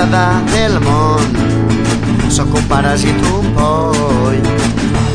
ciutadà del món. Sóc un paràsit, un poll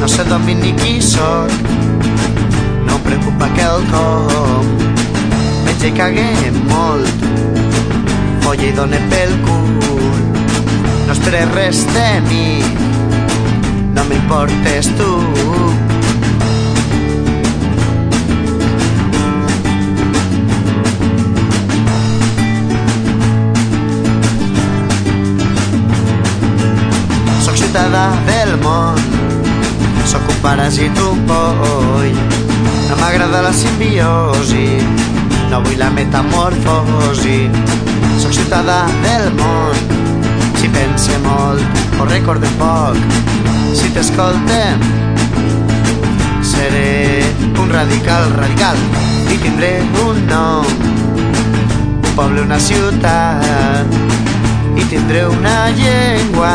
No sé d'on vinc ni qui sóc. No em preocupa quelcom. Menja i cague molt. Folla i dóna pel cul. No esperes res de mi. No m'importes tu. Ciutadà del món, sóc un paràsit un poll. No m'agrada la simbiosi, no vull la metamorfosi. Soc ciutadà del món, si pense molt o recorde poc. Si t'escoltem, seré un radical radical. I tindré un nom, un poble, una ciutat. I tindré una llengua